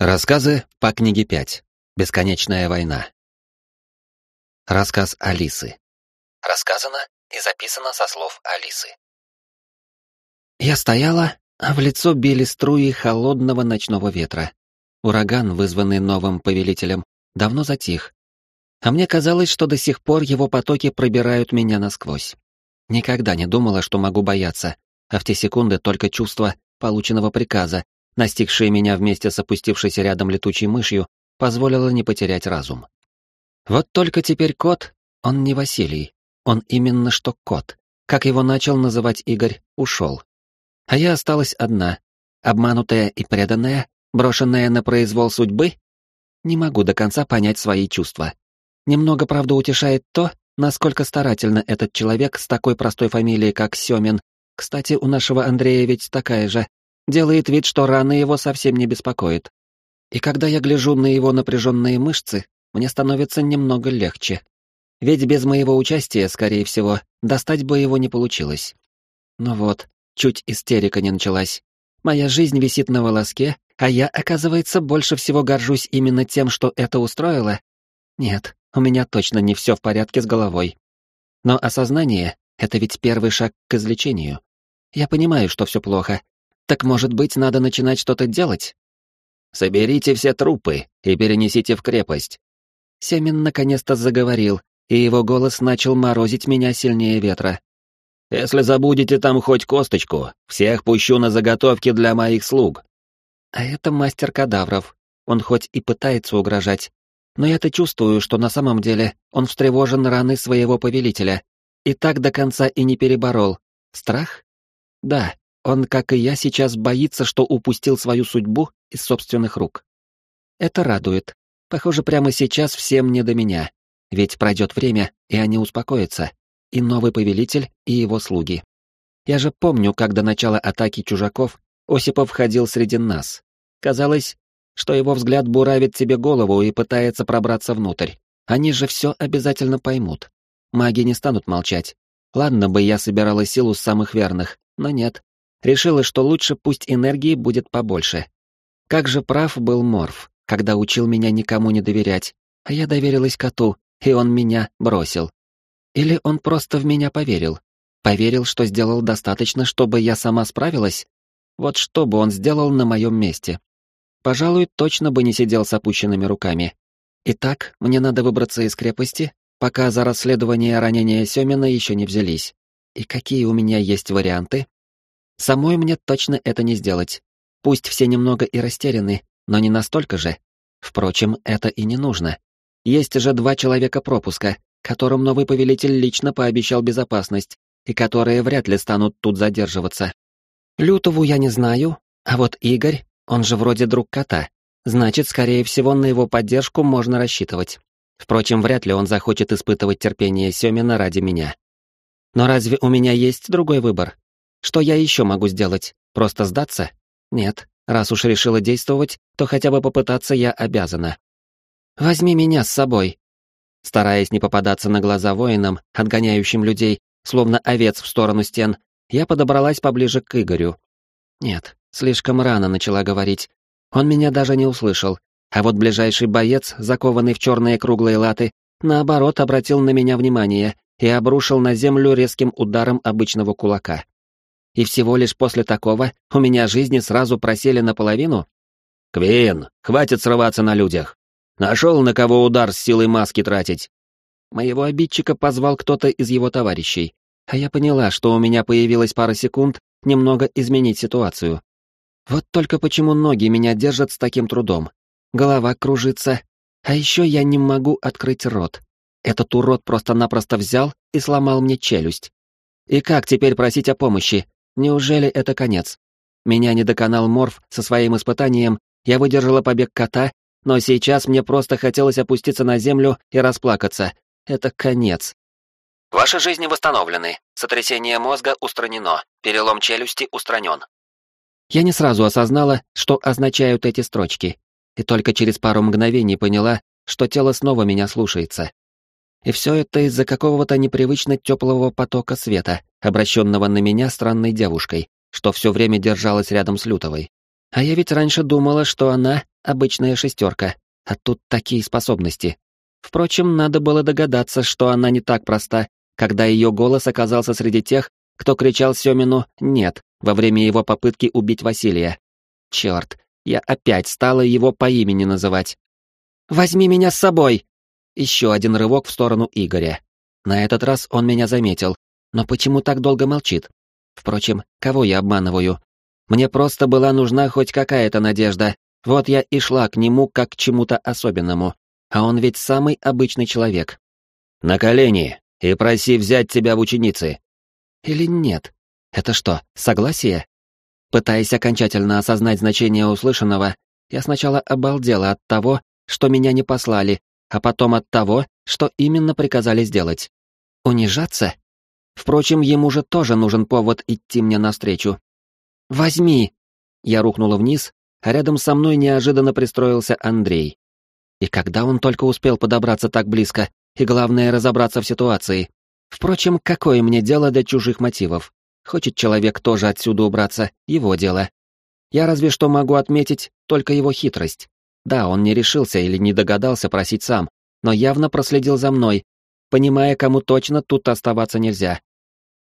Рассказы по книге 5. Бесконечная война. Рассказ Алисы. Рассказано и записано со слов Алисы. Я стояла, а в лицо били струи холодного ночного ветра. Ураган, вызванный новым повелителем, давно затих. А мне казалось, что до сих пор его потоки пробирают меня насквозь. Никогда не думала, что могу бояться, а в те секунды только чувство полученного приказа настигшее меня вместе с опустившейся рядом летучей мышью, позволило не потерять разум. Вот только теперь кот, он не Василий, он именно что кот, как его начал называть Игорь, ушел. А я осталась одна, обманутая и преданная, брошенная на произвол судьбы? Не могу до конца понять свои чувства. Немного, правда, утешает то, насколько старательно этот человек с такой простой фамилией, как Семин, кстати, у нашего Андрея ведь такая же, делает вид, что раны его совсем не беспокоит. И когда я гляжу на его напряженные мышцы, мне становится немного легче. Ведь без моего участия, скорее всего, достать бы его не получилось. Ну вот, чуть истерика не началась. Моя жизнь висит на волоске, а я, оказывается, больше всего горжусь именно тем, что это устроило. Нет, у меня точно не все в порядке с головой. Но осознание — это ведь первый шаг к излечению. Я понимаю, что все плохо, так может быть, надо начинать что-то делать? Соберите все трупы и перенесите в крепость. Семин наконец-то заговорил, и его голос начал морозить меня сильнее ветра. Если забудете там хоть косточку, всех пущу на заготовки для моих слуг. А это мастер кадавров. Он хоть и пытается угрожать, но я-то чувствую, что на самом деле он встревожен раны своего повелителя. И так до конца и не переборол. Страх? Да, он, как и я, сейчас боится, что упустил свою судьбу из собственных рук. Это радует. Похоже, прямо сейчас всем не до меня. Ведь пройдет время, и они успокоятся. И новый повелитель, и его слуги. Я же помню, как до начала атаки чужаков Осипов ходил среди нас. Казалось, что его взгляд буравит тебе голову и пытается пробраться внутрь. Они же все обязательно поймут. Маги не станут молчать. Ладно бы я собирала силу самых верных, но нет. Решила, что лучше пусть энергии будет побольше. Как же прав был Морф, когда учил меня никому не доверять, а я доверилась коту, и он меня бросил. Или он просто в меня поверил. Поверил, что сделал достаточно, чтобы я сама справилась? Вот что бы он сделал на моем месте? Пожалуй, точно бы не сидел с опущенными руками. Итак, мне надо выбраться из крепости, пока за расследование ранения Семина еще не взялись. И какие у меня есть варианты? Самой мне точно это не сделать. Пусть все немного и растеряны, но не настолько же. Впрочем, это и не нужно. Есть же два человека пропуска, которым новый повелитель лично пообещал безопасность, и которые вряд ли станут тут задерживаться. Лютову я не знаю, а вот Игорь, он же вроде друг кота, значит, скорее всего, на его поддержку можно рассчитывать. Впрочем, вряд ли он захочет испытывать терпение Семина ради меня. Но разве у меня есть другой выбор? Что я еще могу сделать? Просто сдаться? Нет. Раз уж решила действовать, то хотя бы попытаться я обязана. Возьми меня с собой. Стараясь не попадаться на глаза воинам, отгоняющим людей, словно овец в сторону стен, я подобралась поближе к Игорю. Нет, слишком рано начала говорить. Он меня даже не услышал, а вот ближайший боец, закованный в черные круглые латы, наоборот обратил на меня внимание и обрушил на землю резким ударом обычного кулака и всего лишь после такого у меня жизни сразу просели наполовину? «Квин, хватит срываться на людях! Нашел, на кого удар с силой маски тратить!» Моего обидчика позвал кто-то из его товарищей, а я поняла, что у меня появилась пара секунд немного изменить ситуацию. Вот только почему ноги меня держат с таким трудом. Голова кружится, а еще я не могу открыть рот. Этот урод просто-напросто взял и сломал мне челюсть. И как теперь просить о помощи, Неужели это конец? Меня не доконал Морф со своим испытанием, я выдержала побег кота, но сейчас мне просто хотелось опуститься на землю и расплакаться. Это конец. Ваши жизни восстановлены. Сотрясение мозга устранено. Перелом челюсти устранен. Я не сразу осознала, что означают эти строчки, и только через пару мгновений поняла, что тело снова меня слушается. И все это из-за какого-то непривычно теплого потока света, обращенного на меня странной девушкой, что все время держалась рядом с Лютовой. А я ведь раньше думала, что она обычная шестерка, а тут такие способности. Впрочем, надо было догадаться, что она не так проста, когда ее голос оказался среди тех, кто кричал Семину «нет» во время его попытки убить Василия. Черт, я опять стала его по имени называть. «Возьми меня с собой!» Еще один рывок в сторону Игоря. На этот раз он меня заметил, но почему так долго молчит? Впрочем, кого я обманываю? Мне просто была нужна хоть какая-то надежда. Вот я и шла к нему как к чему-то особенному. А он ведь самый обычный человек. «На колени и проси взять тебя в ученицы». Или нет? Это что, согласие? Пытаясь окончательно осознать значение услышанного, я сначала обалдела от того, что меня не послали, а потом от того, что именно приказали сделать. Унижаться? Впрочем, ему же тоже нужен повод идти мне навстречу. «Возьми!» Я рухнула вниз, а рядом со мной неожиданно пристроился Андрей. И когда он только успел подобраться так близко, и главное разобраться в ситуации. Впрочем, какое мне дело до чужих мотивов? Хочет человек тоже отсюда убраться, его дело. Я разве что могу отметить только его хитрость. Да, он не решился или не догадался просить сам, но явно проследил за мной, понимая, кому точно тут оставаться нельзя.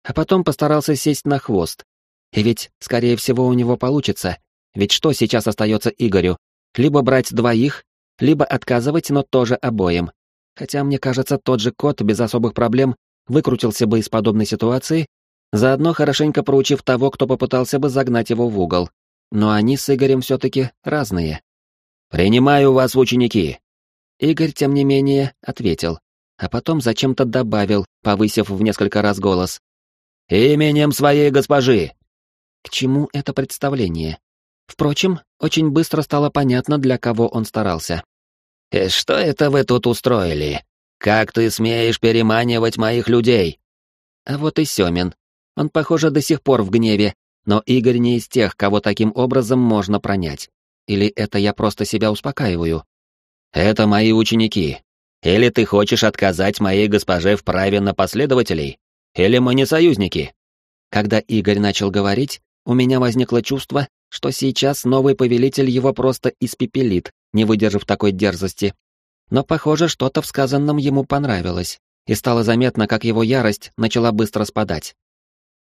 А потом постарался сесть на хвост. И ведь, скорее всего, у него получится. Ведь что сейчас остается Игорю? Либо брать двоих, либо отказывать, но тоже обоим. Хотя, мне кажется, тот же кот без особых проблем выкрутился бы из подобной ситуации заодно хорошенько проучив того, кто попытался бы загнать его в угол. Но они с Игорем все-таки разные. «Принимаю вас ученики!» Игорь, тем не менее, ответил, а потом зачем-то добавил, повысив в несколько раз голос. «Именем своей госпожи!» К чему это представление? Впрочем, очень быстро стало понятно, для кого он старался. «И что это вы тут устроили? Как ты смеешь переманивать моих людей?» А вот и Семин, он, похоже, до сих пор в гневе, но Игорь не из тех, кого таким образом можно пронять. Или это я просто себя успокаиваю? Это мои ученики. Или ты хочешь отказать моей госпоже в праве на последователей? Или мы не союзники? Когда Игорь начал говорить, у меня возникло чувство, что сейчас новый повелитель его просто испепелит, не выдержав такой дерзости. Но, похоже, что-то в сказанном ему понравилось, и стало заметно, как его ярость начала быстро спадать.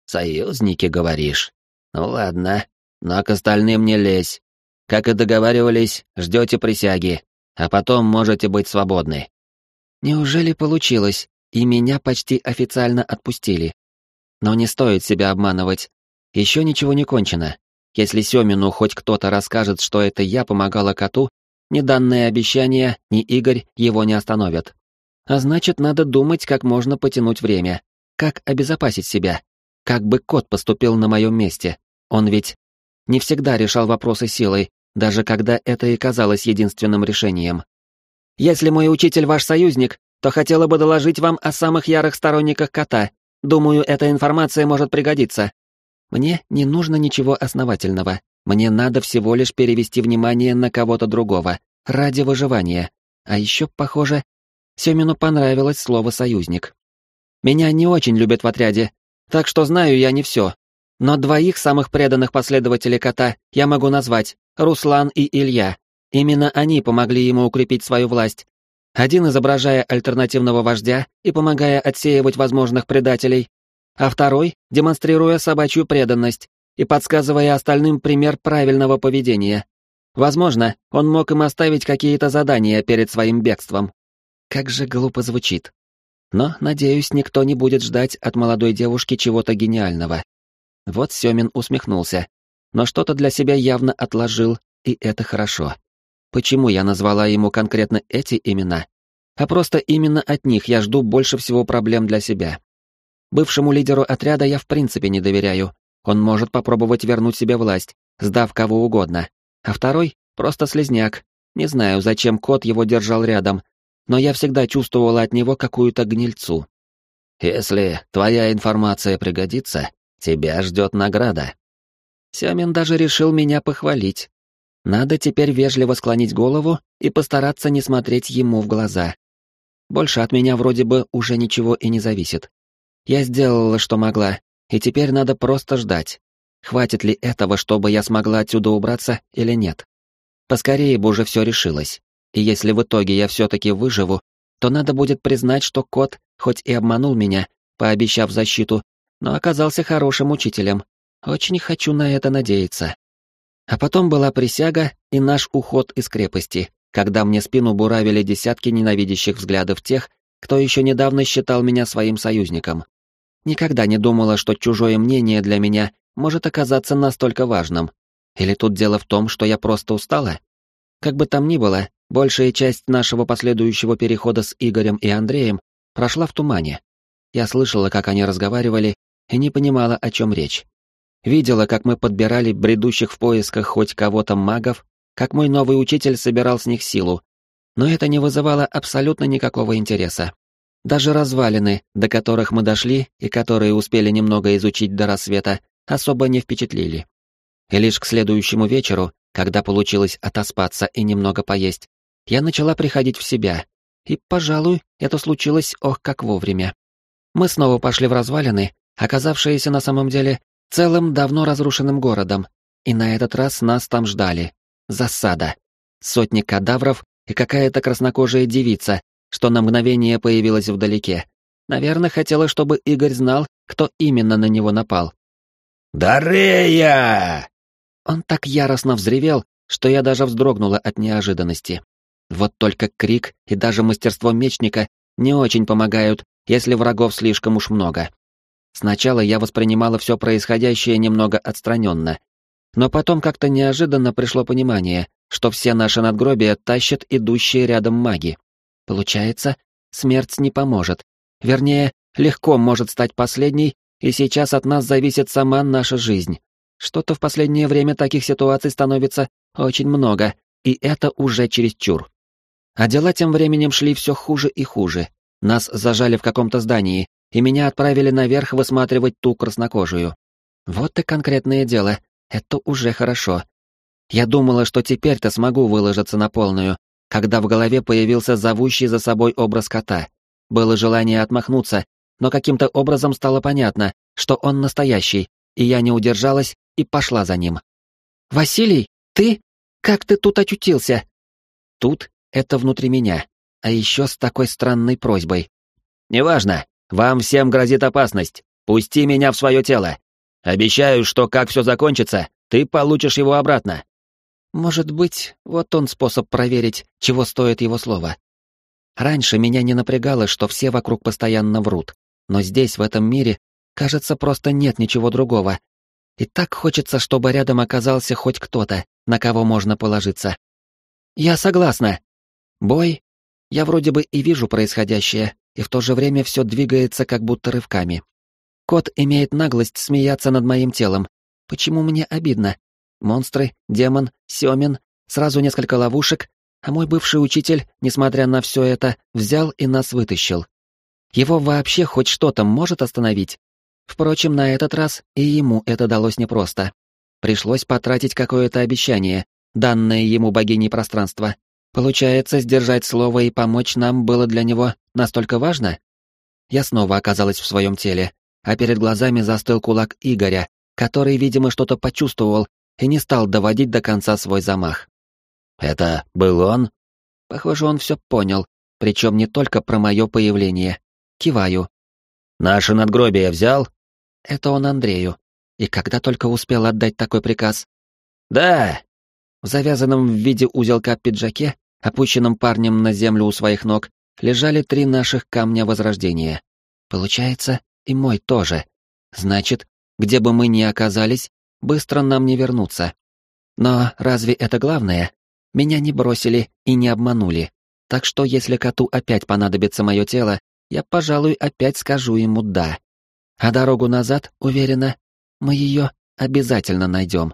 «Союзники, говоришь? Ну ладно, но к остальным не лезь. Как и договаривались, ждете присяги, а потом можете быть свободны». Неужели получилось, и меня почти официально отпустили? Но не стоит себя обманывать. Еще ничего не кончено. Если Семину хоть кто-то расскажет, что это я помогала коту, ни данное обещание, ни Игорь его не остановят. А значит, надо думать, как можно потянуть время, как обезопасить себя. Как бы кот поступил на моем месте? Он ведь не всегда решал вопросы силой, даже когда это и казалось единственным решением. «Если мой учитель ваш союзник, то хотела бы доложить вам о самых ярых сторонниках кота. Думаю, эта информация может пригодиться». Мне не нужно ничего основательного. Мне надо всего лишь перевести внимание на кого-то другого, ради выживания. А еще, похоже, Семину понравилось слово «союзник». Меня не очень любят в отряде, так что знаю я не все. Но двоих самых преданных последователей кота я могу назвать — Руслан и Илья. Именно они помогли ему укрепить свою власть. Один изображая альтернативного вождя и помогая отсеивать возможных предателей, а второй — демонстрируя собачью преданность и подсказывая остальным пример правильного поведения. Возможно, он мог им оставить какие-то задания перед своим бегством. Как же глупо звучит. Но, надеюсь, никто не будет ждать от молодой девушки чего-то гениального. Вот Семин усмехнулся, но что-то для себя явно отложил, и это хорошо. Почему я назвала ему конкретно эти имена? А просто именно от них я жду больше всего проблем для себя. Бывшему лидеру отряда я в принципе не доверяю. Он может попробовать вернуть себе власть, сдав кого угодно. А второй — просто слезняк. Не знаю, зачем кот его держал рядом, но я всегда чувствовала от него какую-то гнильцу. «Если твоя информация пригодится, тебя ждет награда». Сямин даже решил меня похвалить. Надо теперь вежливо склонить голову и постараться не смотреть ему в глаза. Больше от меня вроде бы уже ничего и не зависит. Я сделала, что могла, и теперь надо просто ждать. Хватит ли этого, чтобы я смогла отсюда убраться или нет? Поскорее бы уже все решилось. И если в итоге я все-таки выживу, то надо будет признать, что кот, хоть и обманул меня, пообещав защиту, но оказался хорошим учителем. Очень хочу на это надеяться. А потом была присяга и наш уход из крепости, когда мне спину буравили десятки ненавидящих взглядов тех, кто еще недавно считал меня своим союзником. Никогда не думала, что чужое мнение для меня может оказаться настолько важным. Или тут дело в том, что я просто устала? Как бы там ни было, большая часть нашего последующего перехода с Игорем и Андреем прошла в тумане. Я слышала, как они разговаривали, и не понимала, о чем речь. Видела, как мы подбирали бредущих в поисках хоть кого-то магов, как мой новый учитель собирал с них силу. Но это не вызывало абсолютно никакого интереса. Даже развалины, до которых мы дошли и которые успели немного изучить до рассвета, особо не впечатлили. И лишь к следующему вечеру, когда получилось отоспаться и немного поесть, я начала приходить в себя. И, пожалуй, это случилось ох как вовремя. Мы снова пошли в развалины, оказавшиеся на самом деле целым давно разрушенным городом, и на этот раз нас там ждали. Засада. Сотни кадавров и какая-то краснокожая девица, что на мгновение появилась вдалеке. Наверное, хотела, чтобы Игорь знал, кто именно на него напал. «Дарея!» Он так яростно взревел, что я даже вздрогнула от неожиданности. Вот только крик и даже мастерство мечника не очень помогают, если врагов слишком уж много. Сначала я воспринимала все происходящее немного отстраненно, но потом как-то неожиданно пришло понимание, что все наши надгробия тащат идущие рядом маги. Получается, смерть не поможет. Вернее, легко может стать последней, и сейчас от нас зависит сама наша жизнь. Что-то в последнее время таких ситуаций становится очень много, и это уже чересчур. А дела тем временем шли все хуже и хуже. Нас зажали в каком-то здании, и меня отправили наверх высматривать ту краснокожую. Вот и конкретное дело, это уже хорошо. Я думала, что теперь-то смогу выложиться на полную, когда в голове появился зовущий за собой образ кота. Было желание отмахнуться, но каким-то образом стало понятно, что он настоящий, и я не удержалась и пошла за ним. «Василий, ты? Как ты тут очутился?» «Тут — это внутри меня, а еще с такой странной просьбой». «Неважно, вам всем грозит опасность. Пусти меня в свое тело. Обещаю, что как все закончится, ты получишь его обратно». Может быть, вот он способ проверить, чего стоит его слово. Раньше меня не напрягало, что все вокруг постоянно врут, но здесь, в этом мире, кажется, просто нет ничего другого. И так хочется, чтобы рядом оказался хоть кто-то, на кого можно положиться. Я согласна. Бой? Я вроде бы и вижу происходящее, и в то же время все двигается как будто рывками. Кот имеет наглость смеяться над моим телом. Почему мне обидно? Монстры, демон, Семин, сразу несколько ловушек, а мой бывший учитель, несмотря на все это, взял и нас вытащил. Его вообще хоть что-то может остановить? Впрочем, на этот раз и ему это далось непросто. Пришлось потратить какое-то обещание, данное ему богиней пространства. Получается, сдержать слово и помочь нам было для него настолько важно? Я снова оказалась в своем теле, а перед глазами застыл кулак Игоря, который, видимо, что-то почувствовал и не стал доводить до конца свой замах. «Это был он?» Похоже, он все понял, причем не только про мое появление. Киваю. «Наше надгробие взял?» Это он Андрею. И когда только успел отдать такой приказ? «Да!» В завязанном в виде узелка пиджаке, опущенном парнем на землю у своих ног, лежали три наших камня возрождения. Получается, и мой тоже. Значит, где бы мы ни оказались, быстро нам не вернуться. Но разве это главное? Меня не бросили и не обманули. Так что если коту опять понадобится мое тело, я, пожалуй, опять скажу ему «да». А дорогу назад, уверена, мы ее обязательно найдем.